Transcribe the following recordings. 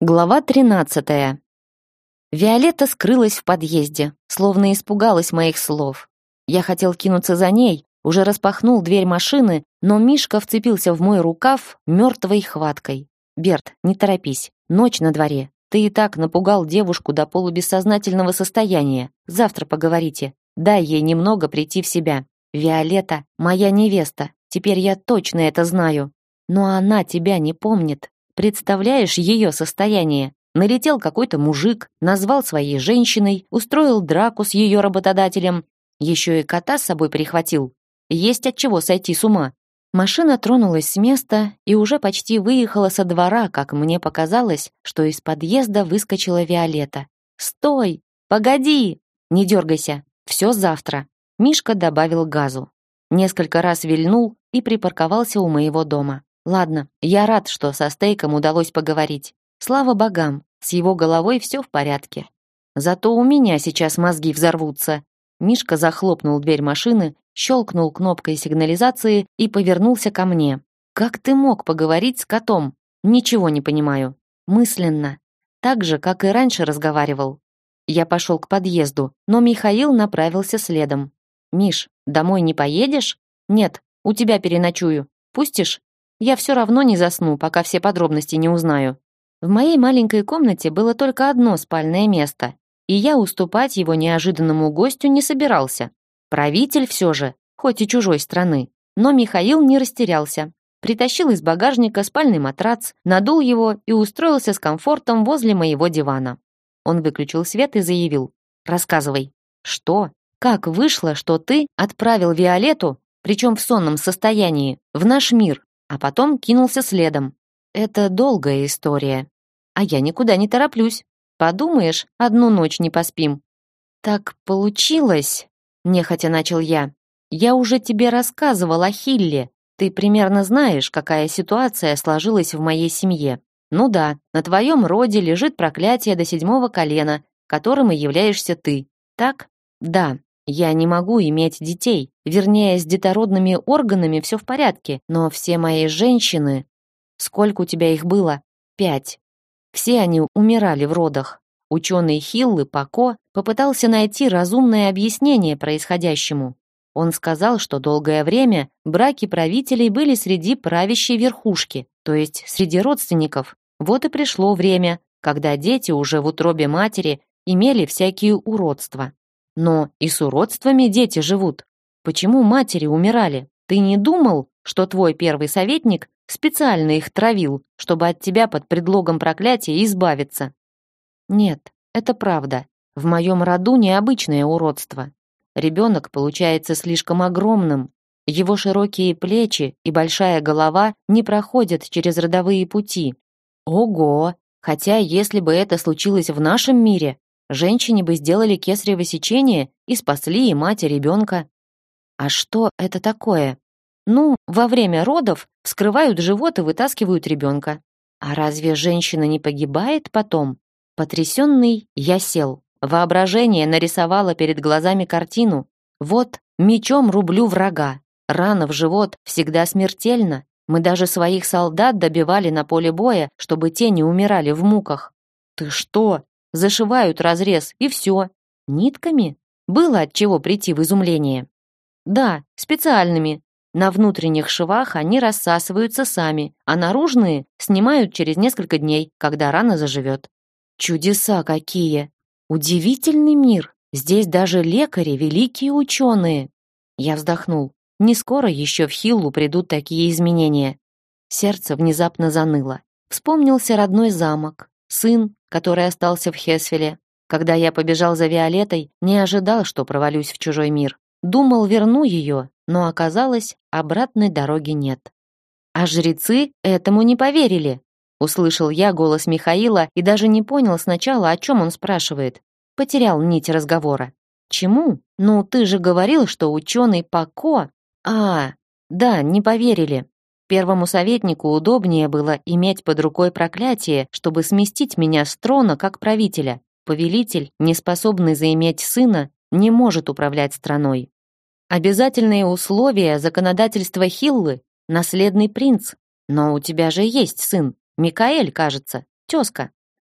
Глава 13. Виолетта скрылась в подъезде, словно испугалась моих слов. Я хотел кинуться за ней, уже распахнул дверь машины, но Мишка вцепился в мой рукав мертвой хваткой. «Берт, не торопись, ночь на дворе. Ты и так напугал девушку до полубессознательного состояния. Завтра поговорите. Дай ей немного прийти в себя. Виолетта — моя невеста, теперь я точно это знаю. Но она тебя не помнит, Представляешь ее состояние? Налетел какой-то мужик, назвал своей женщиной, устроил драку с ее работодателем, еще и кота с собой прихватил. Есть от чего сойти с ума. Машина тронулась с места и уже почти выехала со двора, как мне показалось, что из подъезда выскочила Виолетта. «Стой! Погоди! Не дергайся! Все завтра!» Мишка добавил газу. Несколько раз вильнул и припарковался у моего дома. Ладно, я рад, что со Стейком удалось поговорить. Слава богам, с его головой все в порядке. Зато у меня сейчас мозги взорвутся. Мишка захлопнул дверь машины, щелкнул кнопкой сигнализации и повернулся ко мне. Как ты мог поговорить с котом? Ничего не понимаю. Мысленно. Так же, как и раньше разговаривал. Я пошел к подъезду, но Михаил направился следом. Миш, домой не поедешь? Нет, у тебя переночую. Пустишь? Я все равно не засну, пока все подробности не узнаю. В моей маленькой комнате было только одно спальное место, и я уступать его неожиданному гостю не собирался. Правитель все же, хоть и чужой страны. Но Михаил не растерялся. Притащил из багажника спальный матрац, надул его и устроился с комфортом возле моего дивана. Он выключил свет и заявил. «Рассказывай». «Что? Как вышло, что ты отправил Виолетту, причем в сонном состоянии, в наш мир, а потом кинулся следом. Это долгая история. А я никуда не тороплюсь. Подумаешь, одну ночь не поспим. Так получилось, нехотя начал я. Я уже тебе рассказывал о Хилле. Ты примерно знаешь, какая ситуация сложилась в моей семье. Ну да, на твоем роде лежит проклятие до седьмого колена, которым и являешься ты. Так? Да. Я не могу иметь детей. Вернее, с детородными органами все в порядке, но все мои женщины... Сколько у тебя их было? Пять. Все они умирали в родах. Ученый Хиллы Пако попытался найти разумное объяснение происходящему. Он сказал, что долгое время браки правителей были среди правящей верхушки, то есть среди родственников. Вот и пришло время, когда дети уже в утробе матери имели всякие уродства. Но и с уродствами дети живут. Почему матери умирали? Ты не думал, что твой первый советник специально их травил, чтобы от тебя под предлогом проклятия избавиться? Нет, это правда. В моем роду необычное уродство. Ребенок получается слишком огромным. Его широкие плечи и большая голова не проходят через родовые пути. Ого! Хотя если бы это случилось в нашем мире, Женщине бы сделали кесарево сечение и спасли и мать, и ребенка. А что это такое? Ну, во время родов вскрывают живот и вытаскивают ребенка. А разве женщина не погибает потом? Потрясенный я сел. Воображение нарисовало перед глазами картину. Вот мечом рублю врага. Рана в живот всегда смертельна. Мы даже своих солдат добивали на поле боя, чтобы те не умирали в муках. Ты что? Зашивают разрез, и все. Нитками? Было от чего прийти в изумление. Да, специальными. На внутренних швах они рассасываются сами, а наружные снимают через несколько дней, когда рана заживет. Чудеса какие! Удивительный мир! Здесь даже лекари, великие ученые. Я вздохнул. Не скоро еще в Хиллу придут такие изменения. Сердце внезапно заныло. Вспомнился родной замок, сын, который остался в Хесфеле. Когда я побежал за Виолетой, не ожидал, что провалюсь в чужой мир. Думал, верну ее, но оказалось, обратной дороги нет. А жрецы этому не поверили. Услышал я голос Михаила и даже не понял сначала, о чем он спрашивает. Потерял нить разговора. Чему? Ну, ты же говорил, что ученый Пако... А, да, не поверили. Первому советнику удобнее было иметь под рукой проклятие, чтобы сместить меня с трона как правителя. Повелитель, не способный заиметь сына, не может управлять страной. Обязательные условия законодательства Хиллы — наследный принц. Но у тебя же есть сын, Микаэль, кажется, тезка.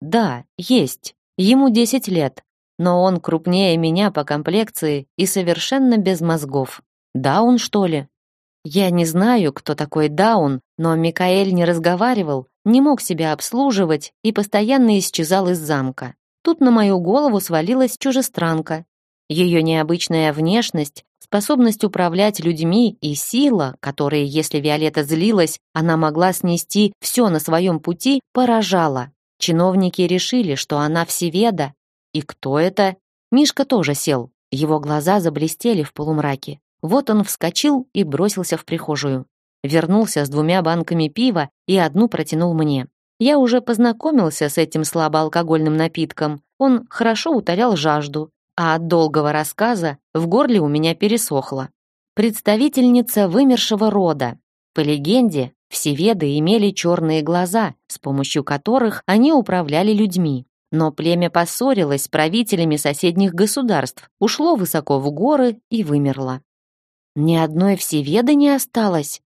Да, есть. Ему 10 лет, но он крупнее меня по комплекции и совершенно без мозгов. Даун, что ли? Я не знаю, кто такой Даун, но Микаэль не разговаривал, не мог себя обслуживать и постоянно исчезал из замка. Тут на мою голову свалилась чужестранка. Ее необычная внешность, способность управлять людьми и сила, которые, если Виолетта злилась, она могла снести все на своем пути, поражала. Чиновники решили, что она всеведа. И кто это? Мишка тоже сел. Его глаза заблестели в полумраке. Вот он вскочил и бросился в прихожую. Вернулся с двумя банками пива и одну протянул мне. Я уже познакомился с этим слабоалкогольным напитком. Он хорошо утолял жажду, а от долгого рассказа в горле у меня пересохло. Представительница вымершего рода. По легенде, всеведы имели черные глаза, с помощью которых они управляли людьми. Но племя поссорилось с правителями соседних государств, ушло высоко в горы и вымерло. Ни одной всеведы не осталось.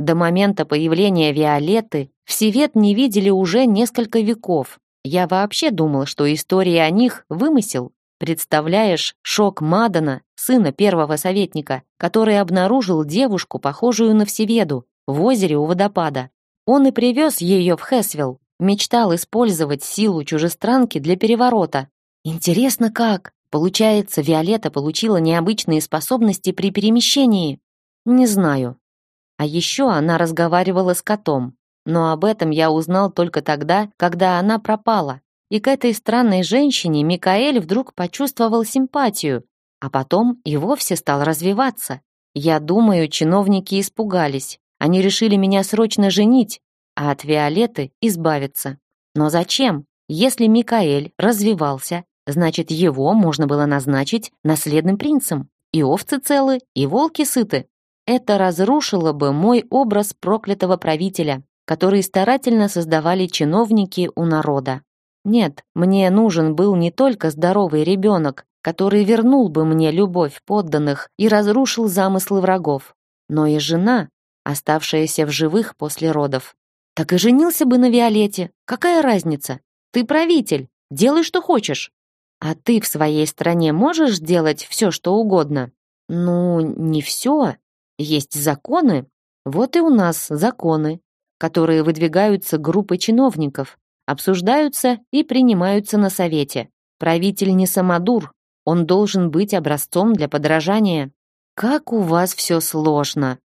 До момента появления Виолетты всевед не видели уже несколько веков. Я вообще думал, что история о них вымысел. Представляешь, шок Мадана, сына первого советника, который обнаружил девушку, похожую на Всеведу, в озере у водопада. Он и привез ее в Хесвилл, мечтал использовать силу чужестранки для переворота. Интересно как? Получается, Виолетта получила необычные способности при перемещении? Не знаю. А еще она разговаривала с котом. Но об этом я узнал только тогда, когда она пропала, и к этой странной женщине Микаэль вдруг почувствовал симпатию, а потом и вовсе стал развиваться. Я думаю, чиновники испугались. Они решили меня срочно женить, а от Виолетты избавиться. Но зачем? Если Микаэль развивался, значит, его можно было назначить наследным принцем. И овцы целы, и волки сыты. Это разрушило бы мой образ проклятого правителя, который старательно создавали чиновники у народа. Нет, мне нужен был не только здоровый ребенок, который вернул бы мне любовь подданных и разрушил замыслы врагов, но и жена, оставшаяся в живых после родов. Так и женился бы на Виолете. Какая разница? Ты правитель, делай что хочешь. А ты в своей стране можешь делать все, что угодно? Ну, не все. Есть законы. Вот и у нас законы, которые выдвигаются группой чиновников, обсуждаются и принимаются на совете. Правитель не самодур, он должен быть образцом для подражания. Как у вас все сложно.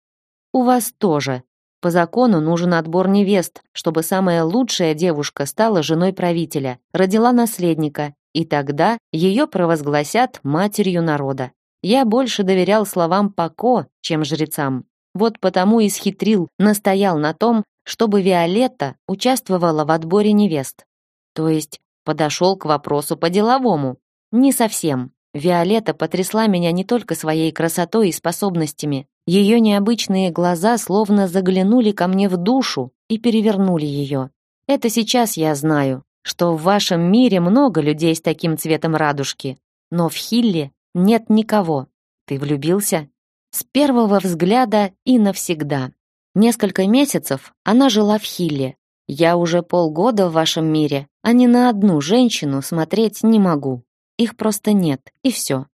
У вас тоже. По закону нужен отбор невест, чтобы самая лучшая девушка стала женой правителя, родила наследника, и тогда ее провозгласят матерью народа. Я больше доверял словам Пако, чем жрецам. Вот потому и схитрил, настоял на том, чтобы Виолетта участвовала в отборе невест. То есть подошел к вопросу по-деловому. Не совсем. Виолетта потрясла меня не только своей красотой и способностями. Ее необычные глаза словно заглянули ко мне в душу и перевернули ее. Это сейчас я знаю, что в вашем мире много людей с таким цветом радужки, но в Хилле нет никого. Ты влюбился? С первого взгляда и навсегда. Несколько месяцев она жила в Хилле. Я уже полгода в вашем мире, а ни на одну женщину смотреть не могу. Их просто нет, и все.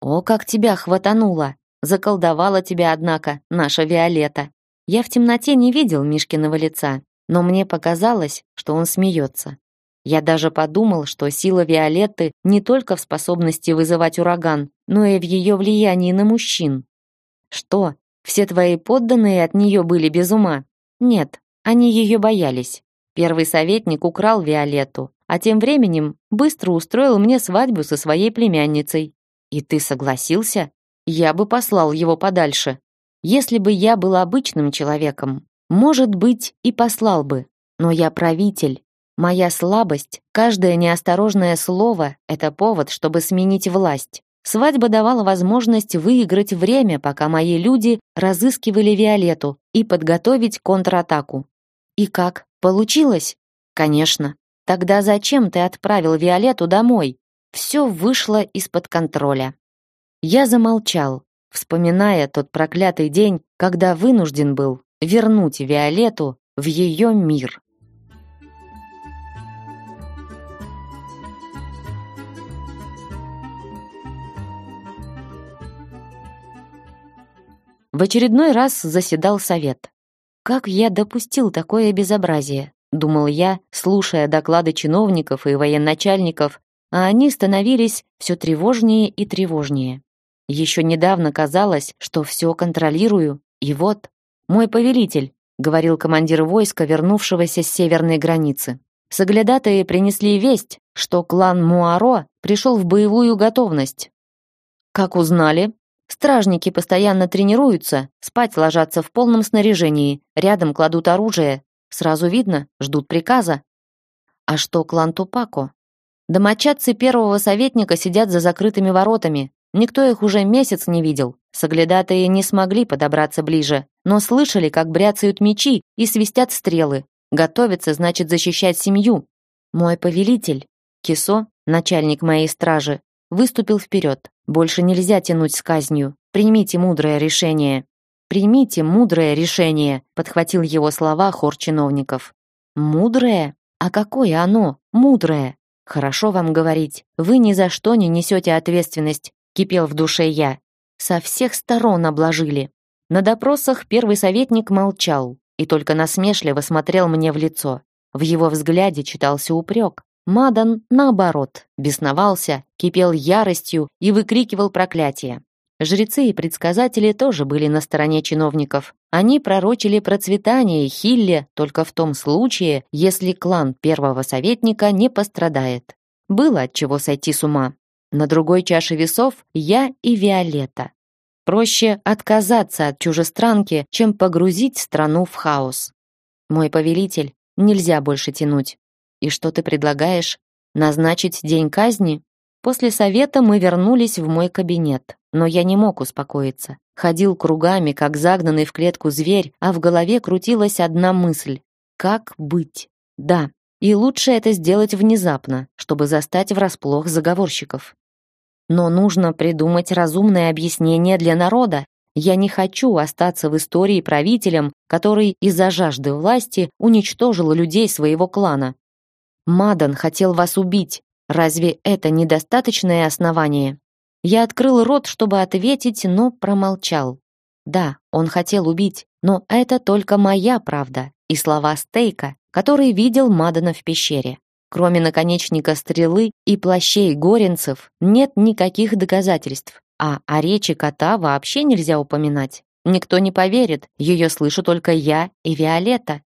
О, как тебя хватануло! Заколдовала тебя, однако, наша Виолетта. Я в темноте не видел Мишкиного лица, но мне показалось, что он смеется. Я даже подумал, что сила Виолетты не только в способности вызывать ураган, но и в ее влиянии на мужчин. Что, все твои подданные от нее были без ума. Нет, они ее боялись. Первый советник украл Виолетту, а тем временем быстро устроил мне свадьбу со своей племянницей. И ты согласился? Я бы послал его подальше. Если бы я был обычным человеком, может быть, и послал бы. Но я правитель. Моя слабость, каждое неосторожное слово — это повод, чтобы сменить власть. Свадьба давала возможность выиграть время, пока мои люди разыскивали Виолетту и подготовить контратаку. И как? Получилось? Конечно. Тогда зачем ты отправил Виолетту домой? Все вышло из-под контроля. Я замолчал, вспоминая тот проклятый день, когда вынужден был вернуть Виолетту в ее мир. В очередной раз заседал совет. Как я допустил такое безобразие? Думал я, слушая доклады чиновников и военачальников, а они становились все тревожнее и тревожнее. Еще недавно казалось, что все контролирую, и вот мой повелитель, говорил командир войска, вернувшегося с северной границы. Соглядатые принесли весть, что клан Муаро пришел в боевую готовность. Как узнали? Стражники постоянно тренируются, спать ложатся в полном снаряжении, рядом кладут оружие. Сразу видно, ждут приказа. А что клан Тупако? Домочадцы первого советника сидят за закрытыми воротами, Никто их уже месяц не видел. Соглядатые не смогли подобраться ближе, но слышали, как бряцают мечи и свистят стрелы. Готовятся, значит, защищать семью. Мой повелитель, Кисо, начальник моей стражи, выступил вперед. Больше нельзя тянуть с казнью. Примите мудрое решение. Примите мудрое решение, подхватил его слова хор чиновников. Мудрое? А какое оно? Мудрое. Хорошо вам говорить. Вы ни за что не несете ответственность кипел в душе я. Со всех сторон обложили. На допросах первый советник молчал и только насмешливо смотрел мне в лицо. В его взгляде читался упрек. Мадан, наоборот, бесновался, кипел яростью и выкрикивал проклятия. Жрецы и предсказатели тоже были на стороне чиновников. Они пророчили процветание Хилле только в том случае, если клан первого советника не пострадает. Было от чего сойти с ума. На другой чаше весов я и Виолетта. Проще отказаться от чужестранки, чем погрузить страну в хаос. Мой повелитель, нельзя больше тянуть. И что ты предлагаешь? Назначить день казни? После совета мы вернулись в мой кабинет, но я не мог успокоиться. Ходил кругами, как загнанный в клетку зверь, а в голове крутилась одна мысль. Как быть? Да, и лучше это сделать внезапно, чтобы застать врасплох заговорщиков. Но нужно придумать разумное объяснение для народа. Я не хочу остаться в истории правителем, который из-за жажды власти уничтожил людей своего клана. Мадан хотел вас убить. Разве это недостаточное основание? Я открыл рот, чтобы ответить, но промолчал. Да, он хотел убить, но это только моя правда и слова Стейка, который видел Мадана в пещере. Кроме наконечника стрелы и плащей горенцев, нет никаких доказательств, а о речи кота вообще нельзя упоминать. Никто не поверит, ее слышу только я и Виолетта.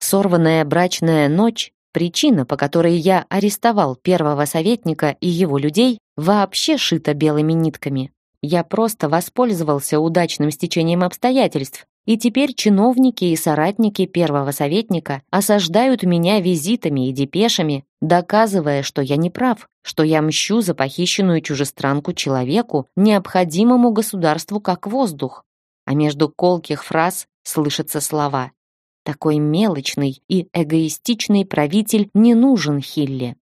Сорванная брачная ночь, причина, по которой я арестовал первого советника и его людей, вообще шита белыми нитками. Я просто воспользовался удачным стечением обстоятельств и теперь чиновники и соратники первого советника осаждают меня визитами и депешами, доказывая, что я не прав, что я мщу за похищенную чужестранку человеку, необходимому государству как воздух. А между колких фраз слышатся слова. Такой мелочный и эгоистичный правитель не нужен Хилле.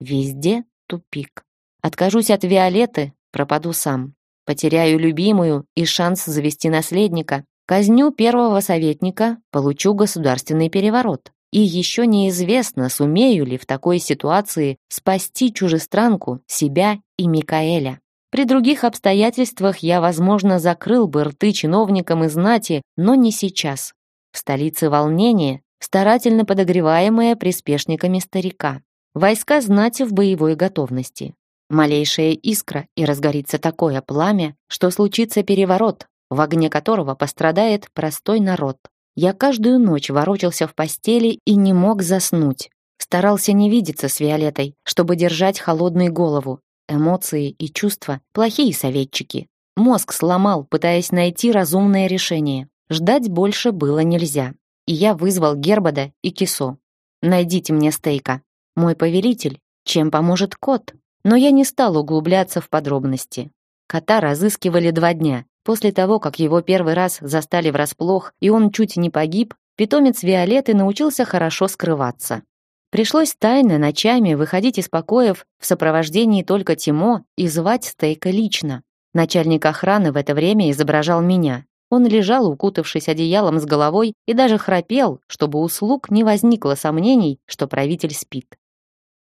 Везде тупик. Откажусь от Виолеты, пропаду сам. Потеряю любимую и шанс завести наследника, Казню первого советника, получу государственный переворот. И еще неизвестно, сумею ли в такой ситуации спасти чужестранку, себя и Микаэля. При других обстоятельствах я, возможно, закрыл бы рты чиновникам и знати, но не сейчас. В столице волнение, старательно подогреваемое приспешниками старика. Войска знати в боевой готовности. Малейшая искра, и разгорится такое пламя, что случится переворот, в огне которого пострадает простой народ. Я каждую ночь ворочался в постели и не мог заснуть. Старался не видеться с Виолетой, чтобы держать холодную голову. Эмоции и чувства – плохие советчики. Мозг сломал, пытаясь найти разумное решение. Ждать больше было нельзя. И я вызвал Гербода и Кисо. «Найдите мне стейка. Мой повелитель. Чем поможет кот?» Но я не стал углубляться в подробности. Кота разыскивали два дня, После того, как его первый раз застали врасплох, и он чуть не погиб, питомец Виолетты научился хорошо скрываться. Пришлось тайно ночами выходить из покоев в сопровождении только Тимо и звать Стейка лично. Начальник охраны в это время изображал меня. Он лежал, укутавшись одеялом с головой, и даже храпел, чтобы у слуг не возникло сомнений, что правитель спит.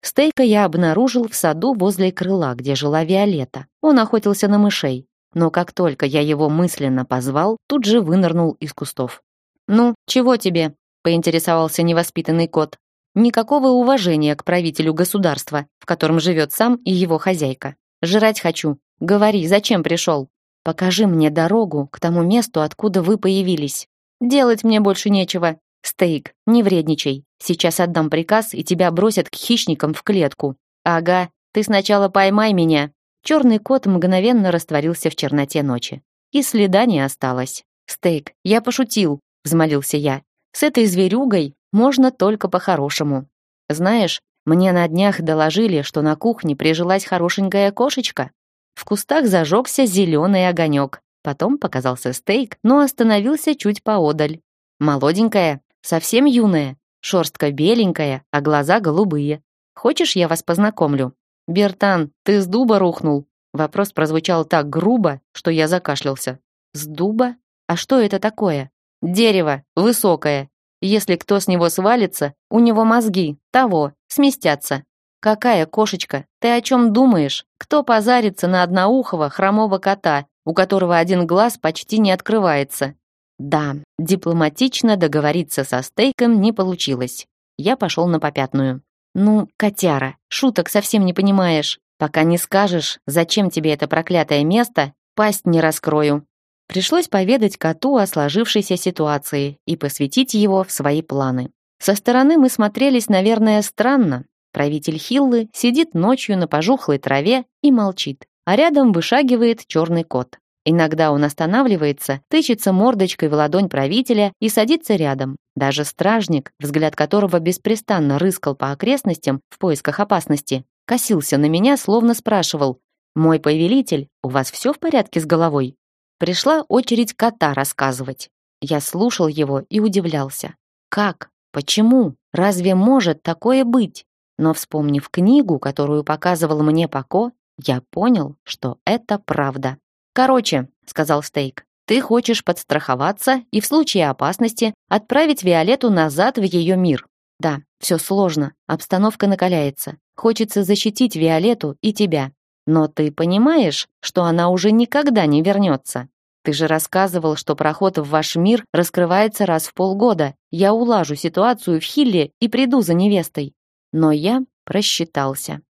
Стейка я обнаружил в саду возле крыла, где жила Виолетта. Он охотился на мышей. но как только я его мысленно позвал, тут же вынырнул из кустов. «Ну, чего тебе?» — поинтересовался невоспитанный кот. Никакого уважения к правителю государства, в котором живет сам и его хозяйка. Жрать хочу. Говори, зачем пришел? Покажи мне дорогу к тому месту, откуда вы появились. Делать мне больше нечего. Стейк, не вредничай. Сейчас отдам приказ, и тебя бросят к хищникам в клетку. Ага, ты сначала поймай меня. Черный кот мгновенно растворился в черноте ночи. И следа не осталось. Стейк, я пошутил, взмолился я. С этой зверюгой можно только по-хорошему. Знаешь, мне на днях доложили, что на кухне прижилась хорошенькая кошечка. В кустах зажегся зеленый огонек. Потом показался стейк, но остановился чуть поодаль. Молоденькая, совсем юная, шерстка беленькая, а глаза голубые. Хочешь, я вас познакомлю? Бертан, ты с дуба рухнул? Вопрос прозвучал так грубо, что я закашлялся. С дуба? А что это такое? Дерево, высокое. Если кто с него свалится, у него мозги, того, сместятся. Какая кошечка? Ты о чем думаешь? Кто позарится на одноухого хромого кота, у которого один глаз почти не открывается? Да, дипломатично договориться со стейком не получилось. Я пошел на попятную. Ну, котяра, шуток совсем не понимаешь. Пока не скажешь, зачем тебе это проклятое место, пасть не раскрою. Пришлось поведать коту о сложившейся ситуации и посвятить его в свои планы. Со стороны мы смотрелись, наверное, странно, Правитель Хиллы сидит ночью на пожухлой траве и молчит, а рядом вышагивает черный кот. Иногда он останавливается, тычется мордочкой в ладонь правителя и садится рядом. Даже стражник, взгляд которого беспрестанно рыскал по окрестностям в поисках опасности, косился на меня, словно спрашивал «Мой повелитель, у вас все в порядке с головой?» Пришла очередь кота рассказывать. Я слушал его и удивлялся. Как? Почему? Разве может такое быть? Но вспомнив книгу, которую показывал мне Пако, я понял, что это правда. «Короче», — сказал Стейк, «ты хочешь подстраховаться и в случае опасности отправить Виолетту назад в ее мир. Да, все сложно, обстановка накаляется. Хочется защитить Виолетту и тебя. Но ты понимаешь, что она уже никогда не вернется? Ты же рассказывал, что проход в ваш мир раскрывается раз в полгода. Я улажу ситуацию в Хилле и приду за невестой. Но я просчитался.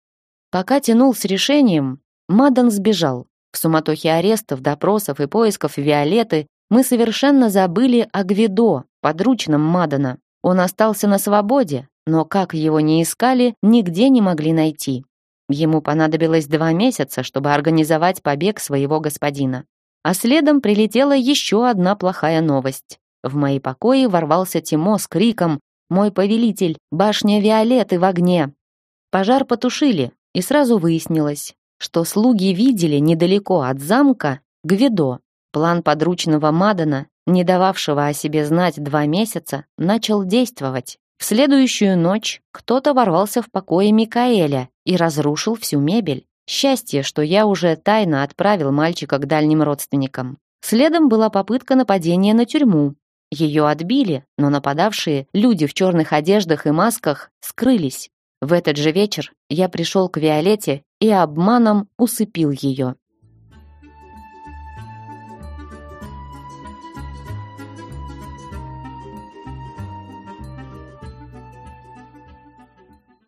Пока тянул с решением, Мадан сбежал. В суматохе арестов, допросов и поисков Виолеты мы совершенно забыли о Гвидо, подручном Мадана. Он остался на свободе, но как его не искали, нигде не могли найти. Ему понадобилось два месяца, чтобы организовать побег своего господина. А следом прилетела еще одна плохая новость. В мои покои ворвался Тимо с криком мой повелитель, башня Виолетты в огне. Пожар потушили, и сразу выяснилось, что слуги видели недалеко от замка Гвидо. План подручного Мадана, не дававшего о себе знать два месяца, начал действовать. В следующую ночь кто-то ворвался в покои Микаэля и разрушил всю мебель. Счастье, что я уже тайно отправил мальчика к дальним родственникам. Следом была попытка нападения на тюрьму, ее отбили, но нападавшие, люди в черных одеждах и масках, скрылись. В этот же вечер я пришел к Виолетте и обманом усыпил ее.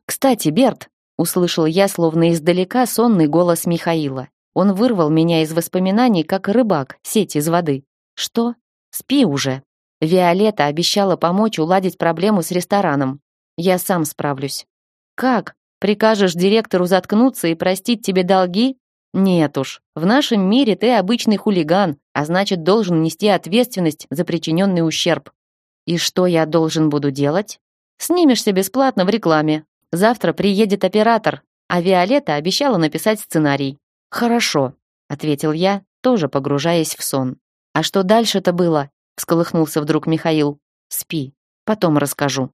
«Кстати, Берт!» — услышал я, словно издалека, сонный голос Михаила. Он вырвал меня из воспоминаний, как рыбак, сеть из воды. «Что? Спи уже!» Виолетта обещала помочь уладить проблему с рестораном. Я сам справлюсь. Как? Прикажешь директору заткнуться и простить тебе долги? Нет уж. В нашем мире ты обычный хулиган, а значит, должен нести ответственность за причиненный ущерб. И что я должен буду делать? Снимешься бесплатно в рекламе. Завтра приедет оператор, а Виолетта обещала написать сценарий. Хорошо, ответил я, тоже погружаясь в сон. А что дальше-то было? Всколыхнулся вдруг Михаил. Спи, потом расскажу.